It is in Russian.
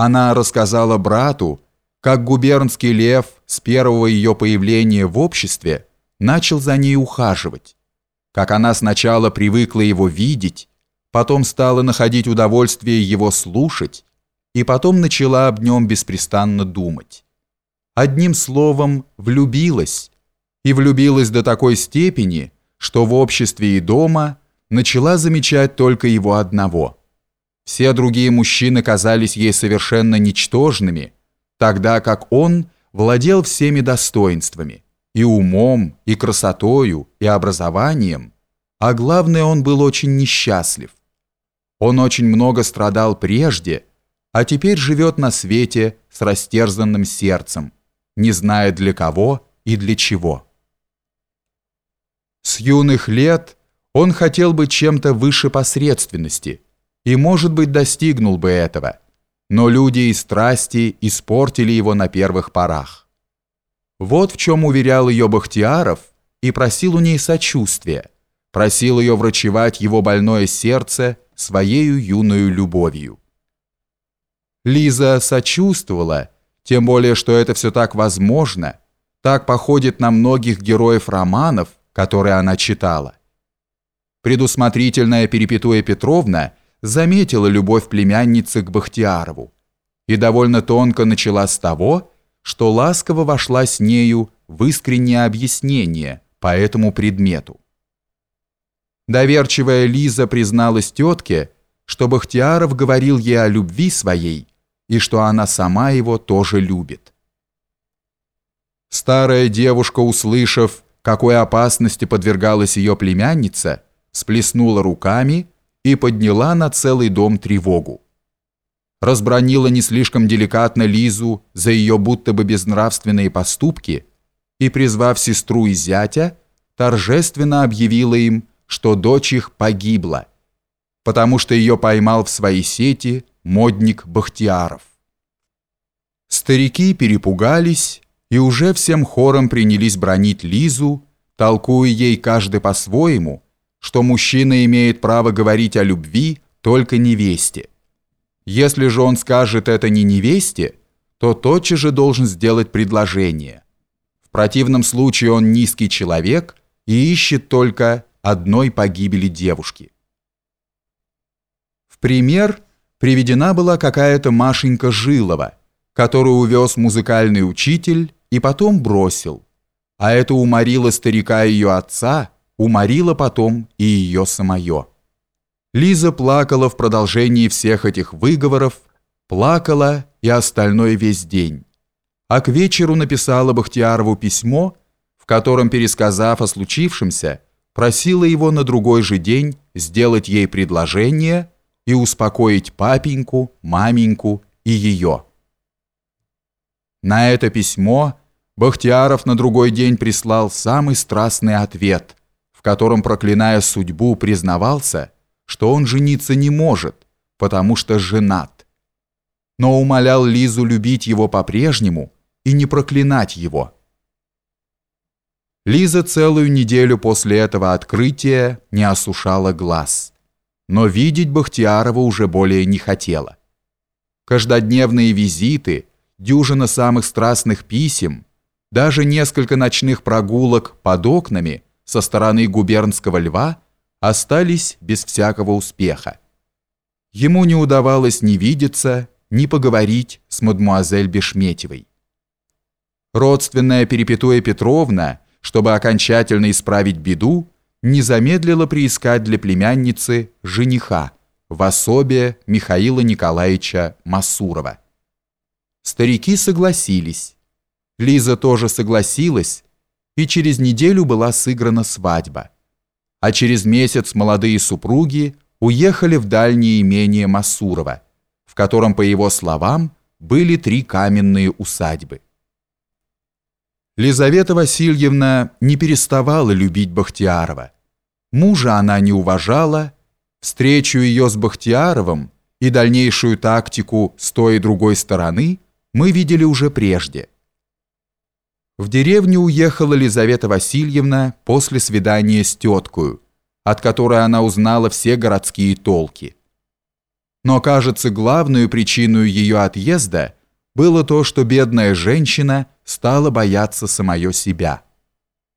Она рассказала брату, как губернский лев с первого ее появления в обществе начал за ней ухаживать, как она сначала привыкла его видеть, потом стала находить удовольствие его слушать, и потом начала об нем беспрестанно думать. Одним словом, влюбилась, и влюбилась до такой степени, что в обществе и дома начала замечать только его одного – все другие мужчины казались ей совершенно ничтожными, тогда как он владел всеми достоинствами, и умом, и красотою, и образованием, а главное, он был очень несчастлив. Он очень много страдал прежде, а теперь живет на свете с растерзанным сердцем, не зная для кого и для чего. С юных лет он хотел быть чем-то выше посредственности – и, может быть, достигнул бы этого, но люди и страсти испортили его на первых порах. Вот в чем уверял ее Бахтияров и просил у ней сочувствия, просил ее врачевать его больное сердце своею юную любовью. Лиза сочувствовала, тем более, что это все так возможно, так походит на многих героев романов, которые она читала. Предусмотрительная Перепетуя Петровна – заметила любовь племянницы к Бахтиярову и довольно тонко начала с того, что ласково вошла с нею в искреннее объяснение по этому предмету. Доверчивая Лиза призналась тетке, что Бахтияров говорил ей о любви своей и что она сама его тоже любит. Старая девушка, услышав, какой опасности подвергалась ее племянница, сплеснула руками и подняла на целый дом тревогу. Разбронила не слишком деликатно Лизу за ее будто бы безнравственные поступки и, призвав сестру и зятя, торжественно объявила им, что дочь их погибла, потому что ее поймал в свои сети модник Бахтияров. Старики перепугались и уже всем хором принялись бронить Лизу, толкуя ей каждый по-своему – что мужчина имеет право говорить о любви только невесте. Если же он скажет это не невесте, то тотчас же должен сделать предложение. В противном случае он низкий человек и ищет только одной погибели девушки. В пример приведена была какая-то Машенька Жилова, которую увез музыкальный учитель и потом бросил, а это уморило старика ее отца – уморила потом и ее самое. Лиза плакала в продолжении всех этих выговоров, плакала и остальной весь день. А к вечеру написала Бахтиярову письмо, в котором, пересказав о случившемся, просила его на другой же день сделать ей предложение и успокоить папеньку, маменьку и ее. На это письмо Бахтияров на другой день прислал самый страстный ответ, котором, проклиная судьбу, признавался, что он жениться не может, потому что женат. Но умолял Лизу любить его по-прежнему и не проклинать его. Лиза целую неделю после этого открытия не осушала глаз, но видеть Бахтиярова уже более не хотела. Каждодневные визиты, дюжина самых страстных писем, даже несколько ночных прогулок под окнами – со стороны губернского льва остались без всякого успеха. Ему не удавалось ни видеться, ни поговорить с мадмуазель Бешметьевой. Родственная Перепетуя Петровна, чтобы окончательно исправить беду, не замедлила приискать для племянницы жениха в особе Михаила Николаевича Масурова. Старики согласились. Лиза тоже согласилась, и через неделю была сыграна свадьба. А через месяц молодые супруги уехали в дальнее имение Масурова, в котором, по его словам, были три каменные усадьбы. Лизавета Васильевна не переставала любить Бахтиярова. Мужа она не уважала, встречу ее с Бахтияровым и дальнейшую тактику с той и другой стороны мы видели уже прежде – в деревню уехала Лизавета Васильевна после свидания с теткою, от которой она узнала все городские толки. Но, кажется, главную причиной ее отъезда было то, что бедная женщина стала бояться самое себя.